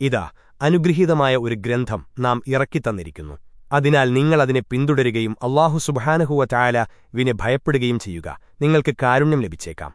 ഇതാ അനുഗ്രഹീതമായ ഒരു ഗ്രന്ഥം നാം ഇറക്കിത്തന്നിരിക്കുന്നു അതിനാൽ നിങ്ങളതിനെ പിന്തുടരുകയും അള്ളാഹു സുബാനഹുവ ചായാല വിനെ ഭയപ്പെടുകയും ചെയ്യുക. നിങ്ങൾക്ക് കാരുണ്യം ലഭിച്ചേക്കാം.